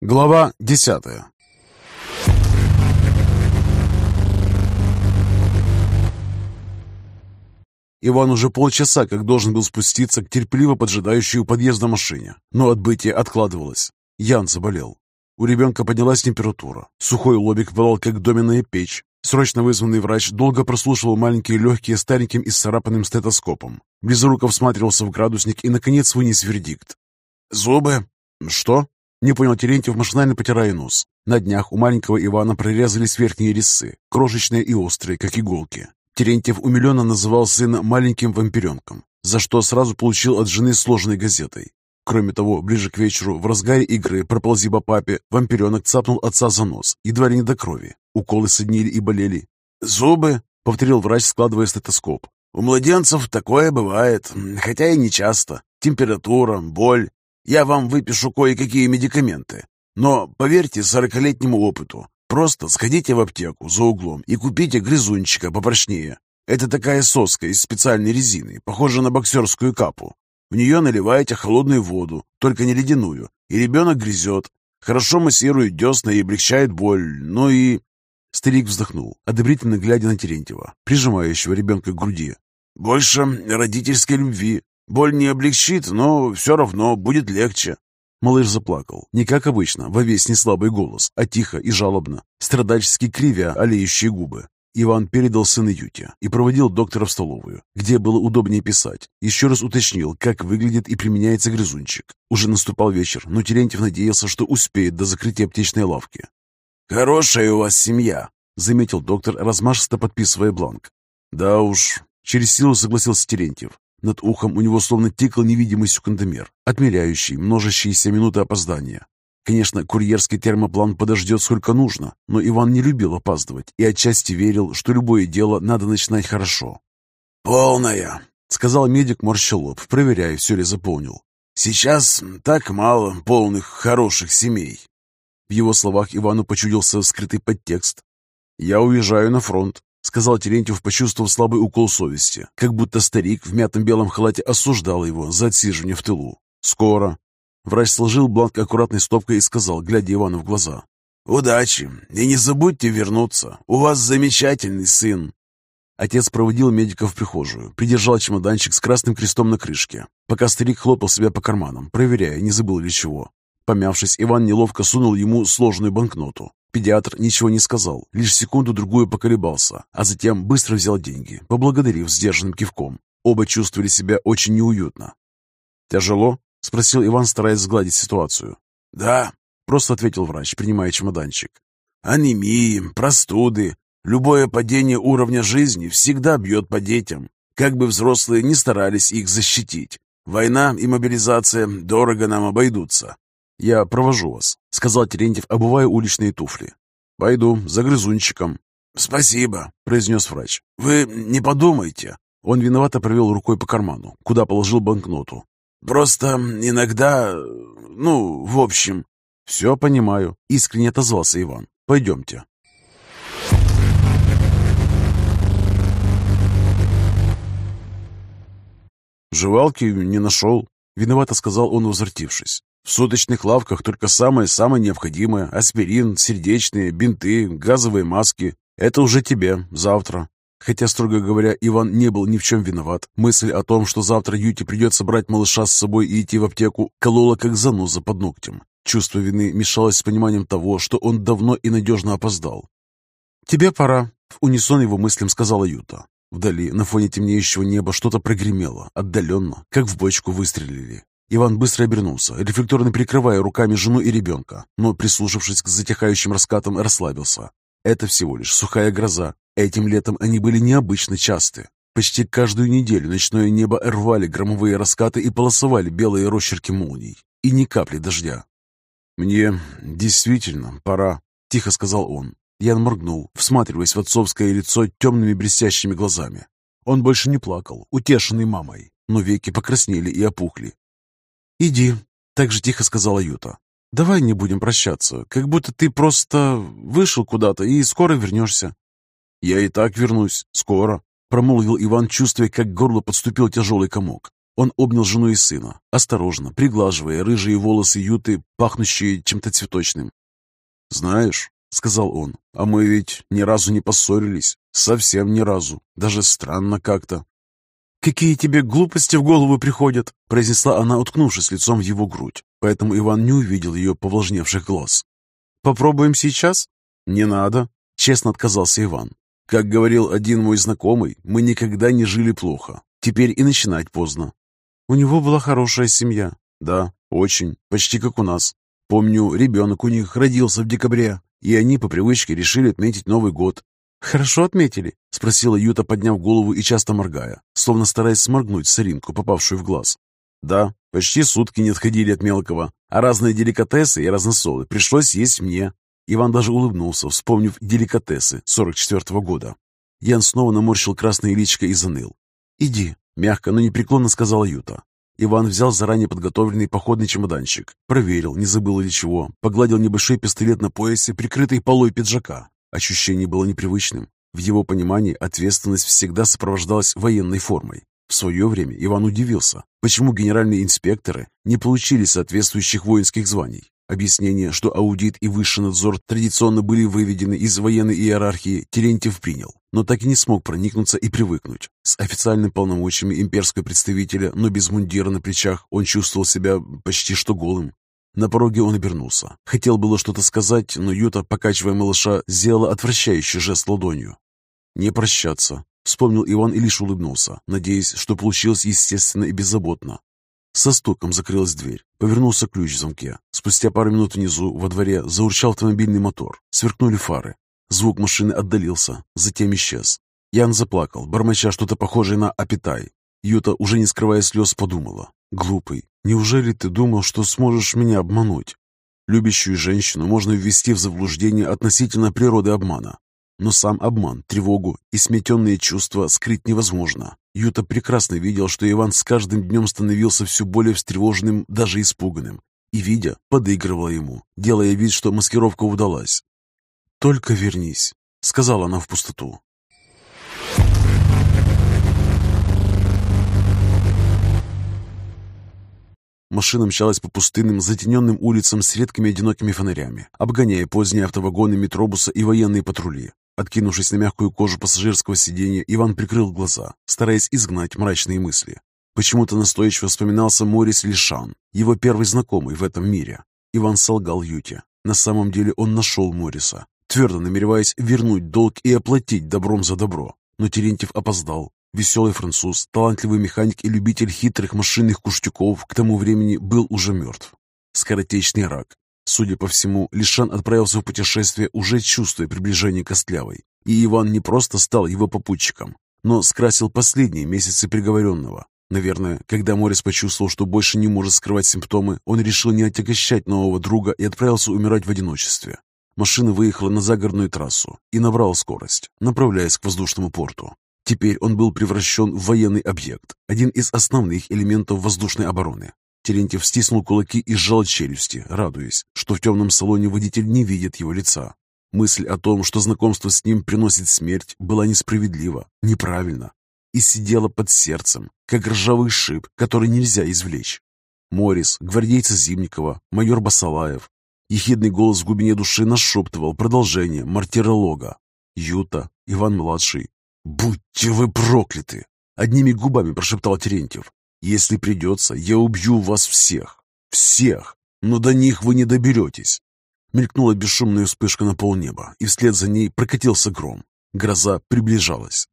Глава десятая Иван уже полчаса как должен был спуститься к терпеливо поджидающей у подъезда машине, но отбытие откладывалось. Ян заболел. У ребенка поднялась температура. Сухой лобик пылал, как доменная печь. Срочно вызванный врач долго прослушивал маленькие легкие стареньким и сцарапанным стетоскопом. Близоруков всматривался в градусник и, наконец, вынес вердикт. «Зубы?» «Что?» Не понял Терентьев, машинально потирая нос. На днях у маленького Ивана прорезались верхние резцы, крошечные и острые, как иголки. Терентьев умиленно называл сына маленьким вампиренком, за что сразу получил от жены сложной газетой. Кроме того, ближе к вечеру, в разгаре игры «Проползи по папе», вампиренок цапнул отца за нос, едва ли не до крови. Уколы соднили и болели. «Зубы?» — повторил врач, складывая стетоскоп. «У младенцев такое бывает, хотя и не часто. Температура, боль. Я вам выпишу кое-какие медикаменты. Но поверьте сорокалетнему опыту, Просто сходите в аптеку за углом и купите грызунчика попрочнее. Это такая соска из специальной резины, похожая на боксерскую капу. В нее наливаете холодную воду, только не ледяную, и ребенок грызет. Хорошо массирует десна и облегчает боль, ну и...» Старик вздохнул, одобрительно глядя на Терентьева, прижимающего ребенка к груди. «Больше родительской любви. Боль не облегчит, но все равно будет легче. Малыш заплакал, не как обычно, во весь неслабый голос, а тихо и жалобно, страдальчески кривя олеющие губы. Иван передал сына Юте и проводил доктора в столовую, где было удобнее писать. Еще раз уточнил, как выглядит и применяется грызунчик. Уже наступал вечер, но Терентьев надеялся, что успеет до закрытия аптечной лавки. «Хорошая у вас семья», — заметил доктор, размашисто подписывая бланк. «Да уж», — через силу согласился Терентьев. Над ухом у него словно тикал невидимый секундомер, отмеряющий множащиеся минуты опоздания. Конечно, курьерский термоплан подождет сколько нужно, но Иван не любил опаздывать и отчасти верил, что любое дело надо начинать хорошо. «Полная», — сказал медик морща лоб, проверяя, все ли заполнил. «Сейчас так мало полных хороших семей». В его словах Ивану почудился скрытый подтекст. «Я уезжаю на фронт сказал Терентьев, почувствовав слабый укол совести, как будто старик в мятом белом халате осуждал его за отсиживание в тылу. «Скоро». Врач сложил бланк аккуратной стопкой и сказал, глядя Ивану в глаза. «Удачи! И не забудьте вернуться! У вас замечательный сын!» Отец проводил медика в прихожую, придержал чемоданчик с красным крестом на крышке, пока старик хлопал себя по карманам, проверяя, не забыл ли чего. Помявшись, Иван неловко сунул ему сложную банкноту. Педиатр ничего не сказал, лишь секунду-другую поколебался, а затем быстро взял деньги, поблагодарив сдержанным кивком. Оба чувствовали себя очень неуютно. «Тяжело?» — спросил Иван, стараясь сгладить ситуацию. «Да», — просто ответил врач, принимая чемоданчик. «Анемии, простуды, любое падение уровня жизни всегда бьет по детям, как бы взрослые не старались их защитить. Война и мобилизация дорого нам обойдутся. «Я провожу вас», — сказал Терентьев, обувая уличные туфли. «Пойду за грызунчиком». «Спасибо», — произнес врач. «Вы не подумайте». Он виновато провел рукой по карману, куда положил банкноту. «Просто иногда... Ну, в общем...» «Все понимаю», — искренне отозвался Иван. «Пойдемте». «Жевалки не нашел», — виновато сказал он, возвратившись. В суточных лавках только самое-самое необходимое. Аспирин, сердечные, бинты, газовые маски. Это уже тебе, завтра. Хотя, строго говоря, Иван не был ни в чем виноват. Мысль о том, что завтра Юте придется брать малыша с собой и идти в аптеку, колола как заноза под ногтем. Чувство вины мешалось с пониманием того, что он давно и надежно опоздал. «Тебе пора», — в унисон его мыслям сказала Юта. Вдали, на фоне темнеющего неба, что-то прогремело, отдаленно, как в бочку выстрелили. Иван быстро обернулся, рефлекторно прикрывая руками жену и ребенка, но, прислушавшись к затихающим раскатам, расслабился. Это всего лишь сухая гроза. Этим летом они были необычно часты. Почти каждую неделю ночное небо рвали громовые раскаты и полосовали белые росчерки молний. И ни капли дождя. «Мне действительно пора», — тихо сказал он. Ян моргнул, всматриваясь в отцовское лицо темными блестящими глазами. Он больше не плакал, утешенный мамой, но веки покраснели и опухли, «Иди», — так же тихо сказала Юта. «Давай не будем прощаться, как будто ты просто вышел куда-то и скоро вернешься». «Я и так вернусь, скоро», — промолвил Иван, чувствуя, как к горлу подступил тяжелый комок. Он обнял жену и сына, осторожно, приглаживая рыжие волосы Юты, пахнущие чем-то цветочным. «Знаешь», — сказал он, — «а мы ведь ни разу не поссорились. Совсем ни разу. Даже странно как-то». «Какие тебе глупости в голову приходят!» — произнесла она, уткнувшись лицом в его грудь. Поэтому Иван не увидел ее повлажневших глаз. «Попробуем сейчас?» «Не надо», — честно отказался Иван. «Как говорил один мой знакомый, мы никогда не жили плохо. Теперь и начинать поздно». «У него была хорошая семья». «Да, очень. Почти как у нас. Помню, ребенок у них родился в декабре, и они по привычке решили отметить Новый год. «Хорошо отметили?» — спросила Юта, подняв голову и часто моргая, словно стараясь сморгнуть соринку, попавшую в глаз. «Да, почти сутки не отходили от мелкого, а разные деликатесы и разносолы пришлось есть мне». Иван даже улыбнулся, вспомнив деликатесы 44-го года. Ян снова наморщил красное личико и заныл. «Иди», — мягко, но непреклонно сказала Юта. Иван взял заранее подготовленный походный чемоданчик, проверил, не забыл ли чего, погладил небольшой пистолет на поясе, прикрытый полой пиджака, Ощущение было непривычным. В его понимании ответственность всегда сопровождалась военной формой. В свое время Иван удивился, почему генеральные инспекторы не получили соответствующих воинских званий. Объяснение, что аудит и высший надзор традиционно были выведены из военной иерархии, Терентьев принял, но так и не смог проникнуться и привыкнуть. С официальными полномочиями имперского представителя, но без мундира на плечах, он чувствовал себя почти что голым. На пороге он обернулся. Хотел было что-то сказать, но Юта, покачивая малыша, сделала отвращающий жест ладонью. «Не прощаться», — вспомнил Иван и лишь улыбнулся, надеясь, что получилось естественно и беззаботно. Со стуком закрылась дверь. Повернулся ключ в замке. Спустя пару минут внизу, во дворе, заурчал автомобильный мотор. Сверкнули фары. Звук машины отдалился, затем исчез. Ян заплакал, бормоча что-то похожее на «Апитай». Юта, уже не скрывая слез, подумала. «Глупый, неужели ты думал, что сможешь меня обмануть?» Любящую женщину можно ввести в заблуждение относительно природы обмана. Но сам обман, тревогу и сметенные чувства скрыть невозможно. Юта прекрасно видел, что Иван с каждым днем становился все более встревоженным, даже испуганным. И, видя, подыгрывала ему, делая вид, что маскировка удалась. «Только вернись», — сказала она в пустоту. Машина мчалась по пустынным, затененным улицам с редкими одинокими фонарями, обгоняя поздние автовагоны метробуса и военные патрули. Откинувшись на мягкую кожу пассажирского сиденья, Иван прикрыл глаза, стараясь изгнать мрачные мысли. Почему-то настойчиво вспоминался Морис Лишан, его первый знакомый в этом мире. Иван солгал Юте. На самом деле он нашел Мориса, твердо намереваясь вернуть долг и оплатить добром за добро. Но Терентьев опоздал. Веселый француз, талантливый механик и любитель хитрых машинных куштюков к тому времени был уже мертв. Скоротечный рак. Судя по всему, Лишан отправился в путешествие, уже чувствуя приближение Костлявой. И Иван не просто стал его попутчиком, но скрасил последние месяцы приговоренного. Наверное, когда Морис почувствовал, что больше не может скрывать симптомы, он решил не отягощать нового друга и отправился умирать в одиночестве. Машина выехала на загородную трассу и набрала скорость, направляясь к воздушному порту. Теперь он был превращен в военный объект, один из основных элементов воздушной обороны. Терентьев стиснул кулаки и сжал челюсти, радуясь, что в темном салоне водитель не видит его лица. Мысль о том, что знакомство с ним приносит смерть, была несправедлива, неправильна и сидела под сердцем, как ржавый шип, который нельзя извлечь. Морис, гвардейцы Зимникова, майор Басалаев. Ехидный голос в глубине души нашептывал продолжение мартиролога. Юта, Иван-младший, «Будьте вы прокляты!» — одними губами прошептал Терентьев. «Если придется, я убью вас всех. Всех! Но до них вы не доберетесь!» Мелькнула бесшумная вспышка на полнеба, и вслед за ней прокатился гром. Гроза приближалась.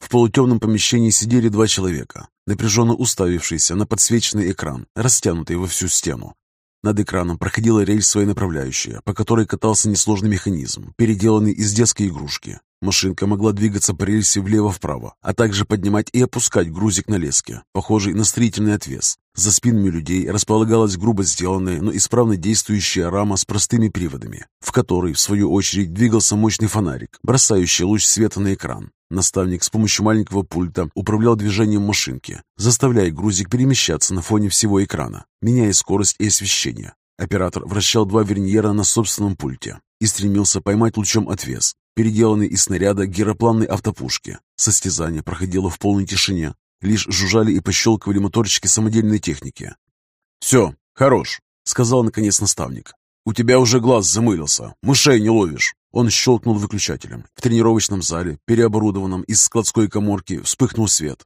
В полутемном помещении сидели два человека, напряженно уставившиеся на подсвеченный экран, растянутый во всю стену. Над экраном проходила рельсовая направляющая, по которой катался несложный механизм, переделанный из детской игрушки. Машинка могла двигаться по рельсе влево-вправо, а также поднимать и опускать грузик на леске, похожий на строительный отвес. За спинами людей располагалась грубо сделанная, но исправно действующая рама с простыми приводами, в которой, в свою очередь, двигался мощный фонарик, бросающий луч света на экран. Наставник с помощью маленького пульта управлял движением машинки, заставляя грузик перемещаться на фоне всего экрана, меняя скорость и освещение. Оператор вращал два верньера на собственном пульте. и стремился поймать лучом отвес, переделанный из снаряда геропланной автопушки. Состязание проходило в полной тишине. Лишь жужжали и пощелкивали моторчики самодельной техники. «Все, хорош», — сказал наконец наставник. «У тебя уже глаз замылился, мышей не ловишь». Он щелкнул выключателем. В тренировочном зале, переоборудованном из складской коморки, вспыхнул свет.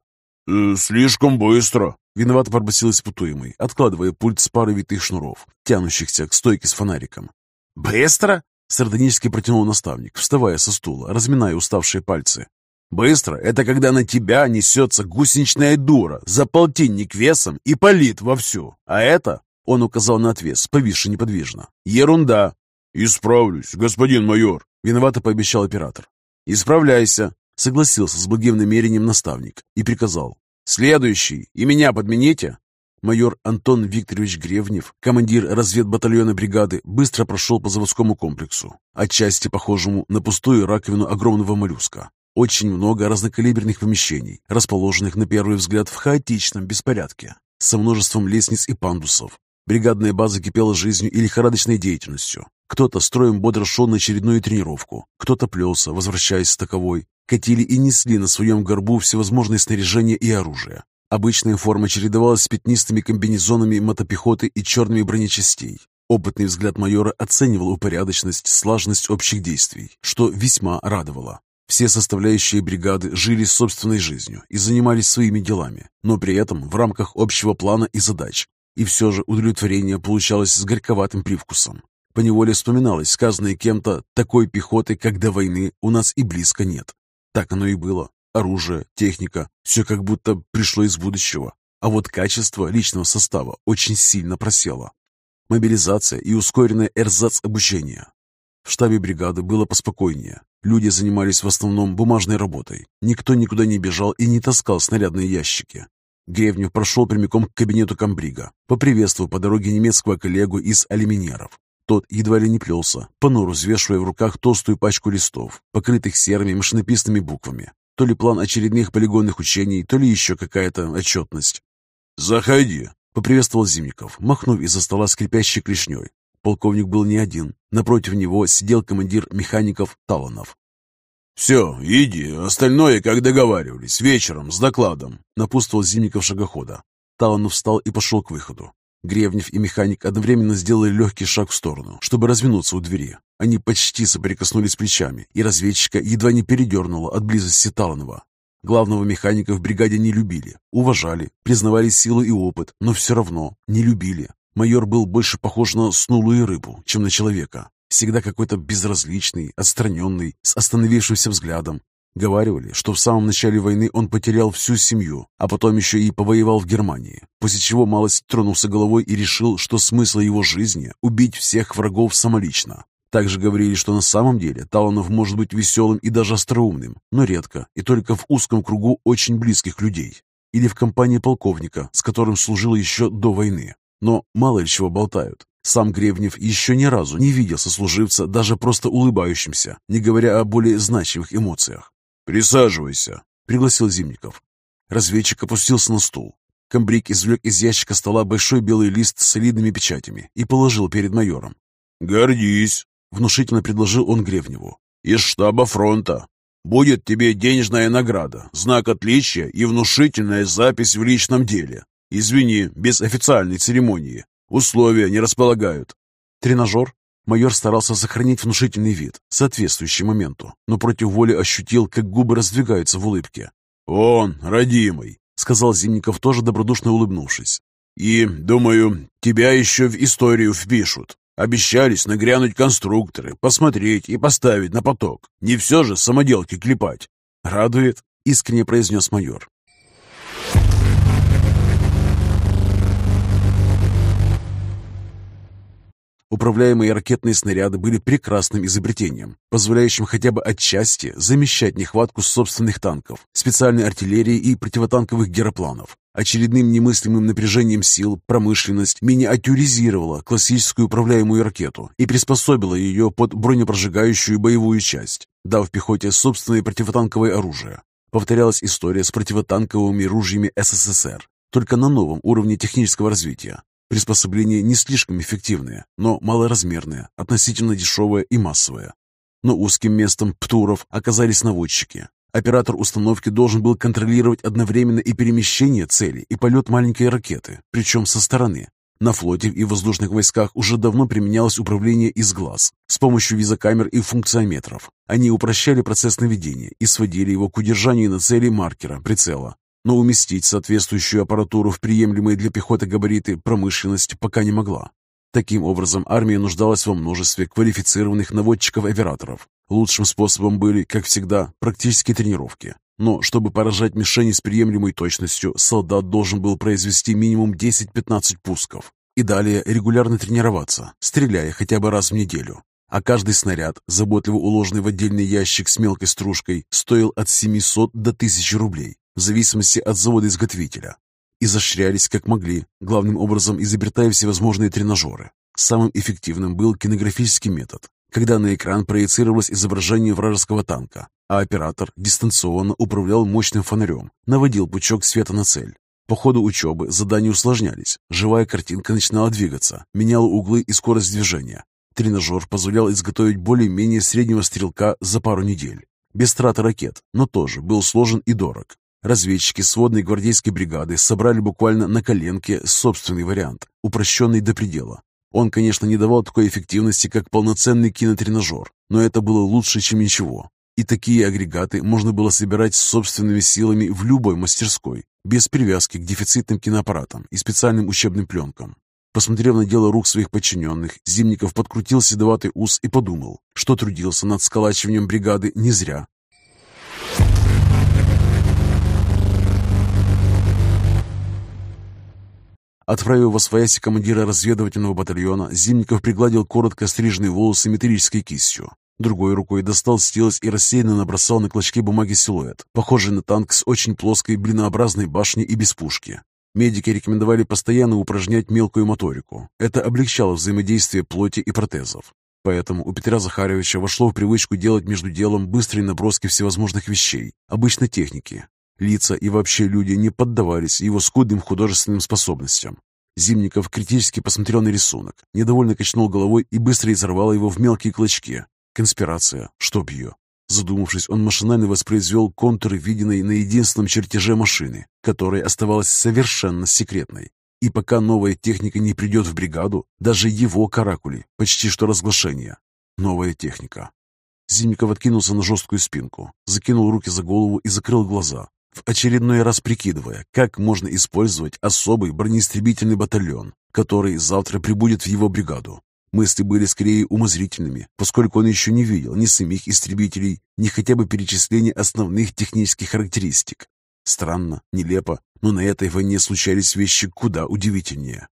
«Э, «Слишком быстро», — виновато пробасил испытуемый, откладывая пульт с парой витых шнуров, тянущихся к стойке с фонариком. «Быстро?» — сардонически протянул наставник, вставая со стула, разминая уставшие пальцы. «Быстро — это когда на тебя несется гусеничная дура за полтинник весом и палит вовсю. А это он указал на отвес, повисший неподвижно. «Ерунда!» «Исправлюсь, господин майор!» Виновато пообещал оператор. «Исправляйся!» Согласился с благим намерением наставник и приказал. «Следующий! И меня подмените!» Майор Антон Викторович Гревнев, командир разведбатальона бригады, быстро прошел по заводскому комплексу, отчасти похожему на пустую раковину огромного моллюска. Очень много разнокалиберных помещений, расположенных на первый взгляд в хаотичном беспорядке, со множеством лестниц и пандусов, Бригадная база кипела жизнью и лихорадочной деятельностью. Кто-то строем бодро шел на очередную тренировку, кто-то плелся, возвращаясь с таковой. Катили и несли на своем горбу всевозможные снаряжения и оружие. Обычная форма чередовалась с пятнистыми комбинезонами мотопехоты и черными бронечастей. Опытный взгляд майора оценивал упорядоченность, слаженность общих действий, что весьма радовало. Все составляющие бригады жили собственной жизнью и занимались своими делами, но при этом в рамках общего плана и задач, и все же удовлетворение получалось с горьковатым привкусом. Поневоле вспоминалось сказанное кем-то «такой пехоты, как до войны, у нас и близко нет». Так оно и было. Оружие, техника, все как будто пришло из будущего. А вот качество личного состава очень сильно просело. Мобилизация и ускоренное эрзац обучения. В штабе бригады было поспокойнее. Люди занимались в основном бумажной работой. Никто никуда не бежал и не таскал снарядные ящики. Гревнев прошел прямиком к кабинету комбрига, поприветствовал по дороге немецкого коллегу из алюминеров. Тот едва ли не плелся, понуро взвешивая в руках толстую пачку листов, покрытых серыми машинописными буквами. То ли план очередных полигонных учений, то ли еще какая-то отчетность. «Заходи», — поприветствовал Зимников, махнув из-за стола скрипящей клешней. Полковник был не один. Напротив него сидел командир механиков Таланов. «Все, иди, остальное, как договаривались, вечером, с докладом», — напутствовал Зимников шагохода. Таланов встал и пошел к выходу. Гревнев и механик одновременно сделали легкий шаг в сторону, чтобы развернуться у двери. Они почти соприкоснулись плечами, и разведчика едва не передернуло от близости Таланова. Главного механика в бригаде не любили, уважали, признавали силу и опыт, но все равно не любили. Майор был больше похож на снулую рыбу, чем на человека. Всегда какой-то безразличный, отстраненный, с остановившимся взглядом. Говаривали, что в самом начале войны он потерял всю семью, а потом еще и повоевал в Германии, после чего малость тронулся головой и решил, что смысл его жизни – убить всех врагов самолично. Также говорили, что на самом деле Таланов может быть веселым и даже остроумным, но редко и только в узком кругу очень близких людей. Или в компании полковника, с которым служил еще до войны. Но мало ли чего болтают. Сам Гребнев еще ни разу не видел сослуживца даже просто улыбающимся, не говоря о более значимых эмоциях. «Присаживайся», — пригласил Зимников. Разведчик опустился на стул. Комбриг извлек из ящика стола большой белый лист с солидными печатями и положил перед майором. «Гордись», — внушительно предложил он Гревневу. «Из штаба фронта. Будет тебе денежная награда, знак отличия и внушительная запись в личном деле. Извини, без официальной церемонии. Условия не располагают. Тренажер? Майор старался сохранить внушительный вид, соответствующий моменту, но против воли ощутил, как губы раздвигаются в улыбке. «Он, родимый», — сказал Зимников, тоже добродушно улыбнувшись. «И, думаю, тебя еще в историю впишут. Обещались нагрянуть конструкторы, посмотреть и поставить на поток. Не все же самоделки клепать». «Радует», — искренне произнес майор. Управляемые ракетные снаряды были прекрасным изобретением, позволяющим хотя бы отчасти замещать нехватку собственных танков, специальной артиллерии и противотанковых геропланов. Очередным немыслимым напряжением сил промышленность миниатюризировала классическую управляемую ракету и приспособила ее под бронепрожигающую боевую часть, дав пехоте собственное противотанковое оружие. Повторялась история с противотанковыми ружьями СССР, только на новом уровне технического развития. Приспособление не слишком эффективное, но малоразмерное, относительно дешевое и массовое. Но узким местом ПТУРов оказались наводчики. Оператор установки должен был контролировать одновременно и перемещение цели, и полет маленькой ракеты, причем со стороны. На флоте и воздушных войсках уже давно применялось управление из глаз с помощью визокамер и функционометров. Они упрощали процесс наведения и сводили его к удержанию на цели маркера, прицела. Но уместить соответствующую аппаратуру в приемлемые для пехоты габариты промышленность пока не могла. Таким образом, армия нуждалась во множестве квалифицированных наводчиков-операторов. Лучшим способом были, как всегда, практические тренировки. Но чтобы поражать мишени с приемлемой точностью, солдат должен был произвести минимум 10-15 пусков и далее регулярно тренироваться, стреляя хотя бы раз в неделю. А каждый снаряд, заботливо уложенный в отдельный ящик с мелкой стружкой, стоил от 700 до 1000 рублей, в зависимости от завода-изготовителя. Изощрялись как могли, главным образом изобретая всевозможные тренажеры. Самым эффективным был кинографический метод, когда на экран проецировалось изображение вражеского танка, а оператор дистанционно управлял мощным фонарем, наводил пучок света на цель. По ходу учебы задания усложнялись, живая картинка начинала двигаться, меняла углы и скорость движения. Тренажер позволял изготовить более-менее среднего стрелка за пару недель. Без траты ракет, но тоже был сложен и дорог. Разведчики сводной гвардейской бригады собрали буквально на коленке собственный вариант, упрощенный до предела. Он, конечно, не давал такой эффективности, как полноценный кинотренажер, но это было лучше, чем ничего. И такие агрегаты можно было собирать собственными силами в любой мастерской, без привязки к дефицитным киноаппаратам и специальным учебным пленкам. Посмотрев на дело рук своих подчиненных, Зимников подкрутил седоватый ус и подумал, что трудился над сколачиванием бригады не зря. Отправив во свояси командира разведывательного батальона, Зимников пригладил коротко стриженные волосы металлической кистью. Другой рукой достал стилус и рассеянно набросал на клочке бумаги силуэт, похожий на танк с очень плоской блинообразной башней и без пушки. Медики рекомендовали постоянно упражнять мелкую моторику. Это облегчало взаимодействие плоти и протезов. Поэтому у Петра Захаровича вошло в привычку делать между делом быстрые наброски всевозможных вещей, обычно техники, Лица и вообще люди не поддавались его скудным художественным способностям. Зимников критически посмотрел на рисунок, недовольно качнул головой и быстро изорвал его в мелкие клочки. Конспирация, чтоб ее. Задумавшись, он машинально воспроизвел контуры, виденной на единственном чертеже машины, которая оставалась совершенно секретной. И пока новая техника не придет в бригаду, даже его каракули, почти что разглашение. Новая техника. Зимников откинулся на жесткую спинку, закинул руки за голову и закрыл глаза, в очередной раз прикидывая, как можно использовать особый бронеистребительный батальон, который завтра прибудет в его бригаду. Мысли были скорее умозрительными, поскольку он еще не видел ни самих истребителей, ни хотя бы перечисления основных технических характеристик. Странно, нелепо, но на этой войне случались вещи куда удивительнее.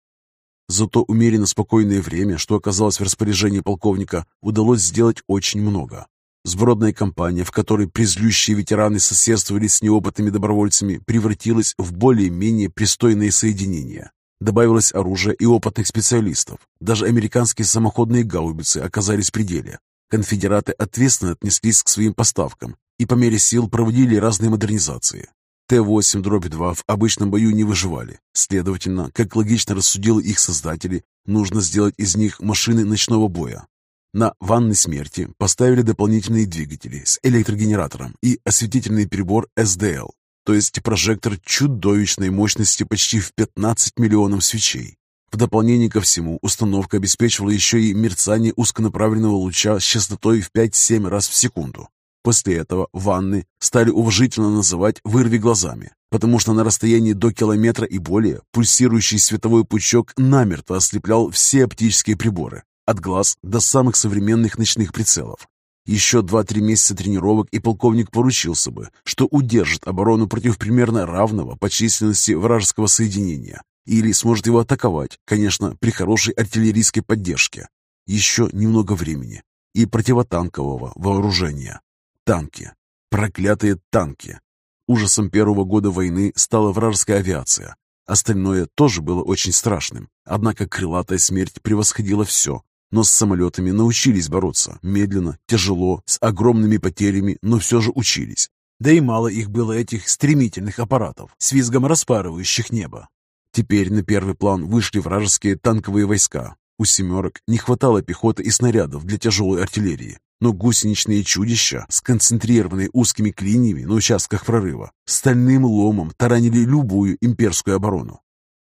Зато умеренно спокойное время, что оказалось в распоряжении полковника, удалось сделать очень много. Сбродная компания, в которой призлющие ветераны соседствовали с неопытными добровольцами, превратилась в более-менее пристойные соединения. Добавилось оружие и опытных специалистов. Даже американские самоходные гаубицы оказались в пределе. Конфедераты ответственно отнеслись к своим поставкам и по мере сил проводили разные модернизации. Т-8-2 в обычном бою не выживали. Следовательно, как логично рассудили их создатели, нужно сделать из них машины ночного боя, на ванной смерти поставили дополнительные двигатели с электрогенератором и осветительный прибор SDL, то есть прожектор чудовищной мощности почти в 15 миллионов свечей. В дополнение ко всему, установка обеспечивала еще и мерцание узконаправленного луча с частотой в 5-7 раз в секунду. После этого ванны стали уважительно называть «вырви глазами», потому что на расстоянии до километра и более пульсирующий световой пучок намертво ослеплял все оптические приборы, от глаз до самых современных ночных прицелов. Еще два-три месяца тренировок, и полковник поручился бы, что удержит оборону против примерно равного по численности вражеского соединения или сможет его атаковать, конечно, при хорошей артиллерийской поддержке. Еще немного времени и противотанкового вооружения. Танки. Проклятые танки. Ужасом первого года войны стала вражеская авиация. Остальное тоже было очень страшным. Однако крылатая смерть превосходила все, но с самолетами научились бороться. Медленно, тяжело, с огромными потерями, но все же учились. Да и мало их было этих стремительных аппаратов, с визгом распарывающих небо. Теперь на первый план вышли вражеские танковые войска. У «семерок» не хватало пехоты и снарядов для тяжелой артиллерии, но гусеничные чудища, сконцентрированные узкими клиньями на участках прорыва, стальным ломом таранили любую имперскую оборону.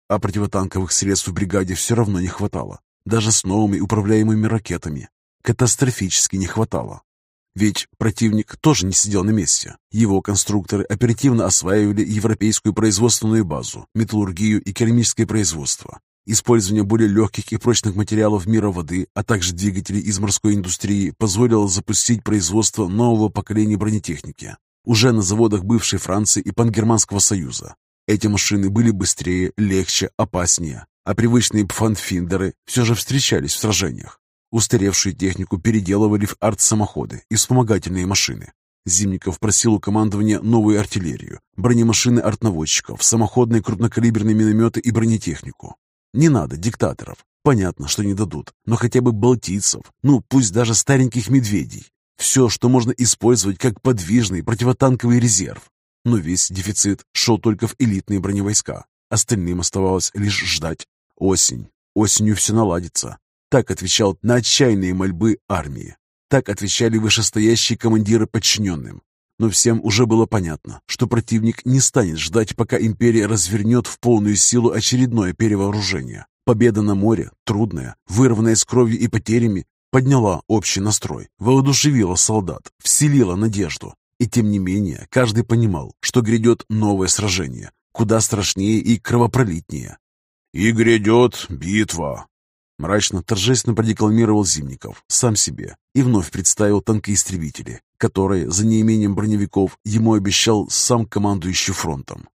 А противотанковых средств в бригаде все равно не хватало, даже с новыми управляемыми ракетами. Катастрофически не хватало. Ведь противник тоже не сидел на месте. Его конструкторы оперативно осваивали европейскую производственную базу, металлургию и керамическое производство. Использование более легких и прочных материалов мира воды, а также двигателей из морской индустрии позволило запустить производство нового поколения бронетехники уже на заводах бывшей Франции и Пангерманского союза. Эти машины были быстрее, легче, опаснее, а привычные пфанфиндеры все же встречались в сражениях. Устаревшую технику переделывали в арт-самоходы и вспомогательные машины. Зимников просил у командования новую артиллерию, бронемашины артнаводчиков, самоходные крупнокалиберные минометы и бронетехнику. Не надо диктаторов. Понятно, что не дадут, но хотя бы балтийцев, ну пусть даже стареньких медведей. Все, что можно использовать как подвижный противотанковый резерв. Но весь дефицит шел только в элитные броневойска. Остальным оставалось лишь ждать. Осень. Осенью все наладится. Так отвечал на отчаянные мольбы армии. Так отвечали вышестоящие командиры подчиненным. Но всем уже было понятно, что противник не станет ждать, пока империя развернет в полную силу очередное перевооружение. Победа на море, трудная, вырванная с кровью и потерями, подняла общий настрой, воодушевила солдат, вселила надежду. И тем не менее, каждый понимал, что грядет новое сражение, куда страшнее и кровопролитнее. «И грядет битва», Мрачно, торжественно продекламировал Зимников сам себе и вновь представил танкоистребители, которые, за неимением броневиков, ему обещал сам командующий фронтом.